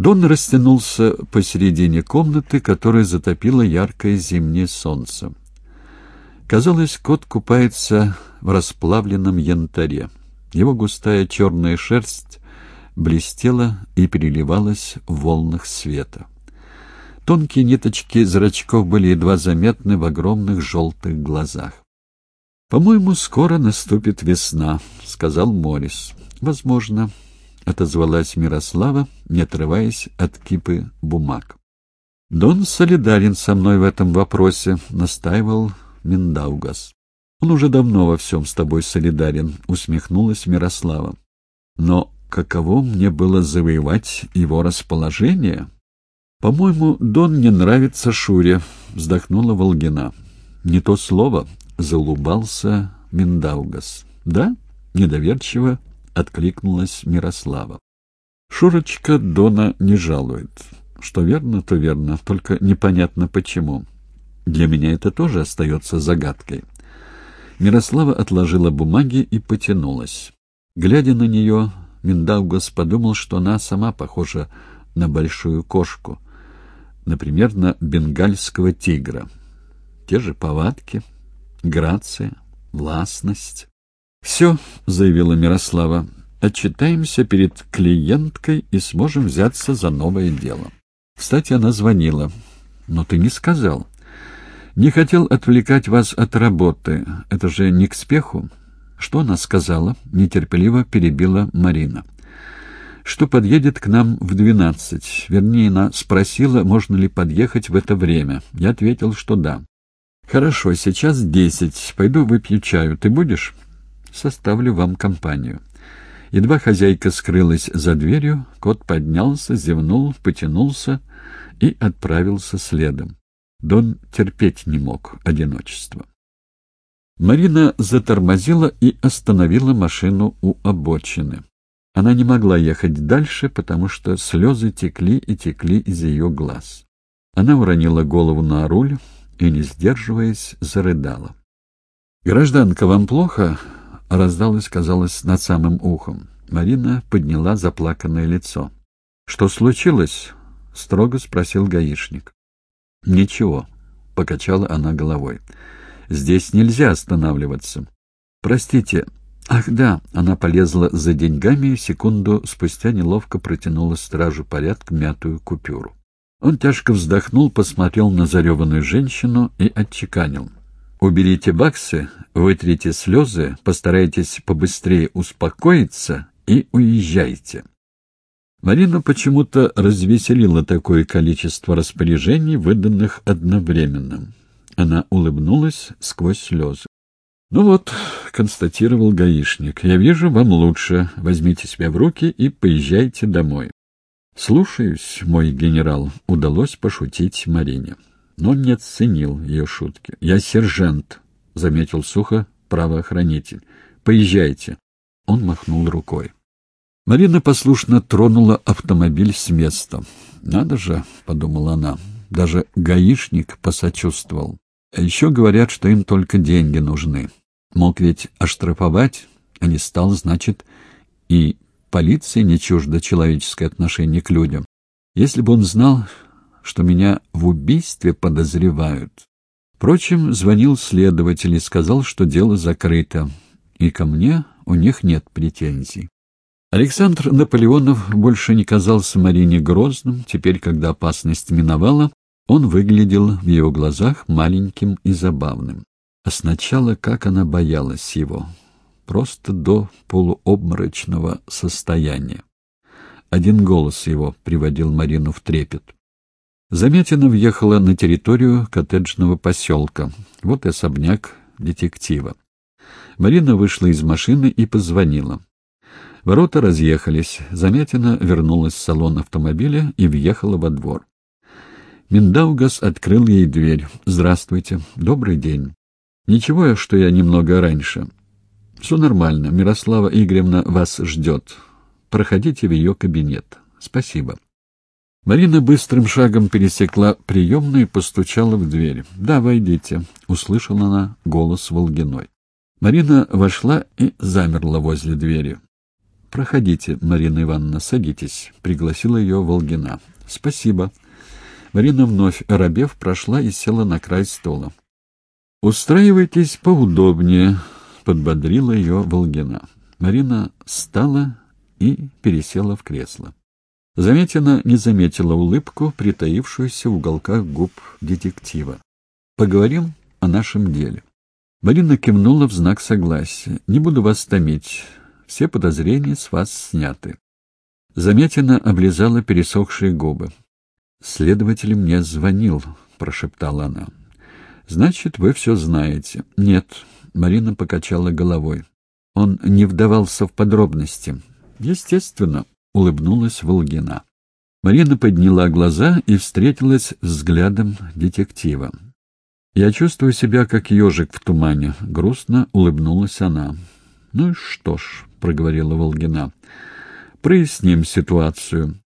Дон растянулся посередине комнаты, которая затопило яркое зимнее солнце. Казалось, кот купается в расплавленном янтаре. Его густая черная шерсть блестела и переливалась в волнах света. Тонкие ниточки зрачков были едва заметны в огромных желтых глазах. «По-моему, скоро наступит весна», — сказал Морис. «Возможно», — отозвалась Мирослава, не отрываясь от кипы бумаг. «Дон солидарен со мной в этом вопросе», — настаивал Миндаугас. «Он уже давно во всем с тобой солидарен», — усмехнулась Мирослава. «Но каково мне было завоевать его расположение?» «По-моему, Дон не нравится Шуре», — вздохнула Волгина. «Не то слово», — заулыбался Миндаугас. «Да?» — недоверчиво откликнулась Мирослава. «Шурочка Дона не жалует. Что верно, то верно, только непонятно почему. Для меня это тоже остается загадкой». Мирослава отложила бумаги и потянулась. Глядя на нее, Миндаугас подумал, что она сама похожа на большую кошку — например, на бенгальского тигра. Те же повадки, грация, властность. «Все», — заявила Мирослава, — «отчитаемся перед клиенткой и сможем взяться за новое дело». Кстати, она звонила. «Но ты не сказал». «Не хотел отвлекать вас от работы. Это же не к спеху». «Что она сказала?» — нетерпеливо перебила Марина что подъедет к нам в двенадцать. Вернее, она спросила, можно ли подъехать в это время. Я ответил, что да. «Хорошо, сейчас десять. Пойду выпью чаю. Ты будешь?» «Составлю вам компанию». Едва хозяйка скрылась за дверью, кот поднялся, зевнул, потянулся и отправился следом. Дон терпеть не мог одиночество. Марина затормозила и остановила машину у обочины. Она не могла ехать дальше, потому что слезы текли и текли из ее глаз. Она уронила голову на руль и, не сдерживаясь, зарыдала. «Гражданка, вам плохо?» — раздалось, казалось, над самым ухом. Марина подняла заплаканное лицо. «Что случилось?» — строго спросил гаишник. «Ничего», — покачала она головой. «Здесь нельзя останавливаться. Простите, «Ах, да!» — она полезла за деньгами и секунду спустя неловко протянула стражу порядка мятую купюру. Он тяжко вздохнул, посмотрел на зареванную женщину и отчеканил. «Уберите баксы, вытрите слезы, постарайтесь побыстрее успокоиться и уезжайте». Марину почему-то развеселило такое количество распоряжений, выданных одновременно. Она улыбнулась сквозь слезы. «Ну вот», — констатировал гаишник, — «я вижу, вам лучше. Возьмите себя в руки и поезжайте домой». «Слушаюсь, мой генерал», — удалось пошутить Марине. Но он не оценил ее шутки. «Я сержант», — заметил сухо правоохранитель. «Поезжайте». Он махнул рукой. Марина послушно тронула автомобиль с места. «Надо же», — подумала она, — даже гаишник посочувствовал. А еще говорят, что им только деньги нужны. Мог ведь оштрафовать, а не стал, значит, и полиции не чуждо человеческое отношение к людям. Если бы он знал, что меня в убийстве подозревают. Впрочем, звонил следователь и сказал, что дело закрыто, и ко мне у них нет претензий. Александр Наполеонов больше не казался Марине грозным, теперь, когда опасность миновала, он выглядел в ее глазах маленьким и забавным. А сначала как она боялась его, просто до полуобморочного состояния. Один голос его приводил Марину в трепет. Замятина въехала на территорию коттеджного поселка. Вот и особняк детектива. Марина вышла из машины и позвонила. Ворота разъехались. Замятина вернулась в салон автомобиля и въехала во двор. Миндаугас открыл ей дверь. «Здравствуйте. Добрый день». Ничего, что я немного раньше. Все нормально. Мирослава Игоревна вас ждет. Проходите в ее кабинет. Спасибо. Марина быстрым шагом пересекла приемную и постучала в дверь. «Да, войдите», — услышала она голос Волгиной. Марина вошла и замерла возле двери. «Проходите, Марина Ивановна, садитесь», — пригласила ее Волгина. «Спасибо». Марина, вновь оробев, прошла и села на край стола. «Устраивайтесь поудобнее», — подбодрила ее Волгина. Марина встала и пересела в кресло. Заметина не заметила улыбку, притаившуюся в уголках губ детектива. «Поговорим о нашем деле». Марина кивнула в знак согласия. «Не буду вас томить. Все подозрения с вас сняты». Заметина облизала пересохшие губы. «Следователь мне звонил», — прошептала она. «Значит, вы все знаете». «Нет», — Марина покачала головой. Он не вдавался в подробности. «Естественно», — улыбнулась Волгина. Марина подняла глаза и встретилась взглядом детектива. «Я чувствую себя как ежик в тумане», — грустно улыбнулась она. «Ну и что ж», — проговорила Волгина, — «проясним ситуацию.